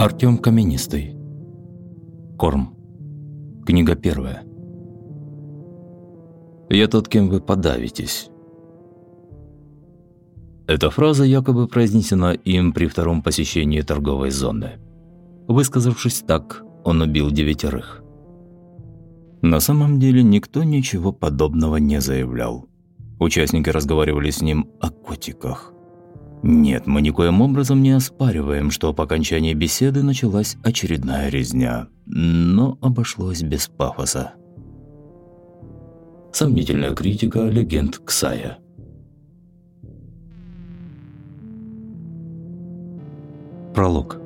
Артем Каменистый. Корм. Книга первая. «Я тот, кем вы подавитесь». Эта фраза якобы произнесена им при втором посещении торговой зоны. Высказавшись так, он убил девятерых. На самом деле никто ничего подобного не заявлял. Участники разговаривали с ним о котиках. Нет, мы никоим образом не оспариваем, что по окончании беседы началась очередная резня, но обошлось без пафоса. Сомнительная критика легенд Ксая. Пролог.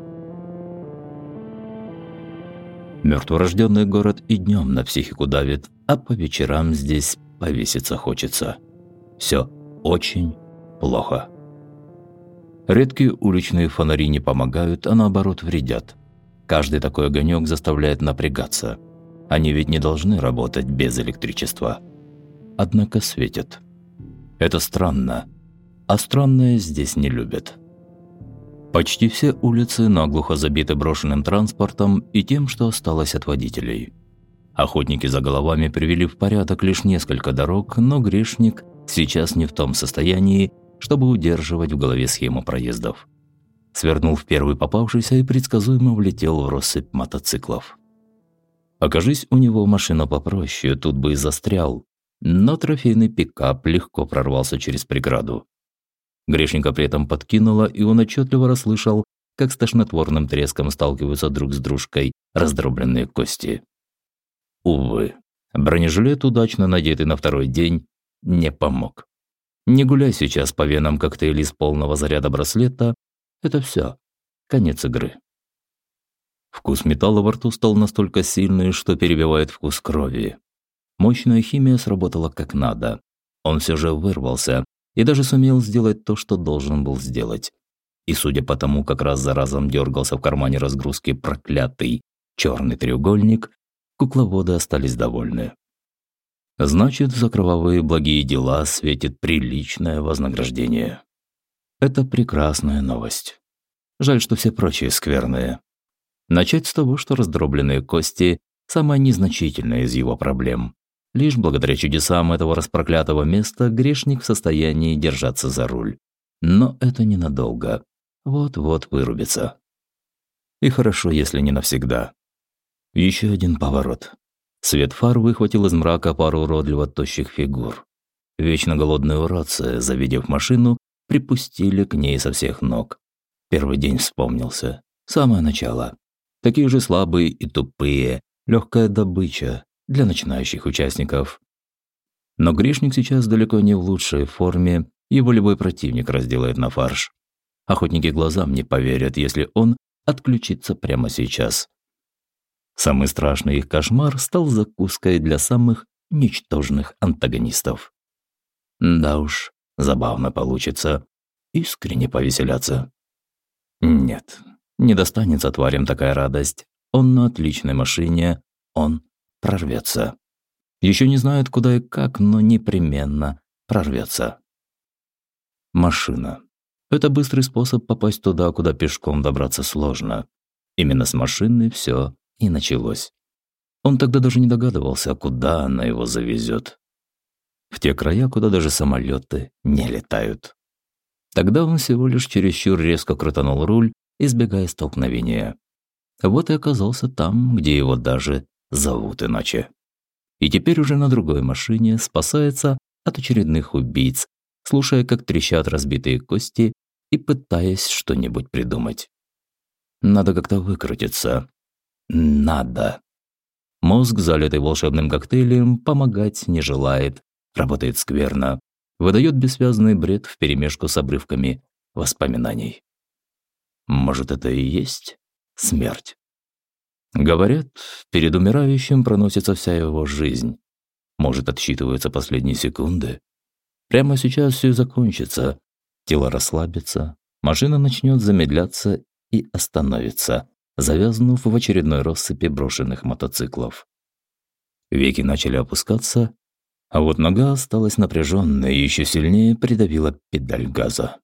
Мертворожденный город и днем на психику давит, а по вечерам здесь повеситься хочется. Все очень плохо. Редкие уличные фонари не помогают, а наоборот вредят. Каждый такой огонек заставляет напрягаться. Они ведь не должны работать без электричества. Однако светят. Это странно. А странное здесь не любят. Почти все улицы наглухо забиты брошенным транспортом и тем, что осталось от водителей. Охотники за головами привели в порядок лишь несколько дорог, но грешник сейчас не в том состоянии, чтобы удерживать в голове схему проездов. Свернул в первый попавшийся и предсказуемо влетел в россыпь мотоциклов. Окажись у него машина попроще, тут бы и застрял, но трофейный пикап легко прорвался через преграду. Грешника при этом подкинуло, и он отчетливо расслышал, как с тошнотворным треском сталкиваются друг с дружкой раздробленные кости. Увы, бронежилет, удачно надетый на второй день, не помог. Не гуляй сейчас по венам коктейли из полного заряда браслета. Это все. Конец игры. Вкус металла во рту стал настолько сильный, что перебивает вкус крови. Мощная химия сработала как надо. Он все же вырвался и даже сумел сделать то, что должен был сделать. И судя по тому, как раз за разом дергался в кармане разгрузки проклятый черный треугольник, кукловоды остались довольны. Значит, за кровавые благие дела светит приличное вознаграждение. Это прекрасная новость. Жаль, что все прочие скверные. Начать с того, что раздробленные кости – самая незначительная из его проблем. Лишь благодаря чудесам этого распроклятого места грешник в состоянии держаться за руль. Но это ненадолго. Вот-вот вырубится. И хорошо, если не навсегда. Еще один поворот. Свет фар выхватил из мрака пару уродливо тощих фигур. Вечно голодные уродцы, завидев машину, припустили к ней со всех ног. Первый день вспомнился. Самое начало. Такие же слабые и тупые, легкая добыча для начинающих участников. Но грешник сейчас далеко не в лучшей форме, его любой противник разделает на фарш. Охотники глазам не поверят, если он отключится прямо сейчас. Самый страшный их кошмар стал закуской для самых ничтожных антагонистов. Да уж, забавно получится. Искренне повеселяться. Нет, не достанется тварям такая радость. Он на отличной машине, он прорвется. Еще не знает, куда и как, но непременно прорвется. Машина. Это быстрый способ попасть туда, куда пешком добраться сложно. Именно с машины все и началось. Он тогда даже не догадывался, куда она его завезет. В те края, куда даже самолеты не летают. Тогда он всего лишь чересчур резко крутанул руль, избегая столкновения. Вот и оказался там, где его даже зовут иначе. И теперь уже на другой машине спасается от очередных убийц, слушая, как трещат разбитые кости и пытаясь что-нибудь придумать. Надо как-то выкрутиться, надо. Мозг, залитый волшебным коктейлем, помогать не желает, работает скверно, выдает бессвязный бред вперемешку с обрывками воспоминаний. Может, это и есть смерть? Говорят, перед умирающим проносится вся его жизнь. Может, отсчитываются последние секунды. Прямо сейчас все закончится. Тело расслабится, машина начнет замедляться и остановится завязнув в очередной россыпи брошенных мотоциклов. Веки начали опускаться, а вот нога осталась напряженной и еще сильнее придавила педаль газа.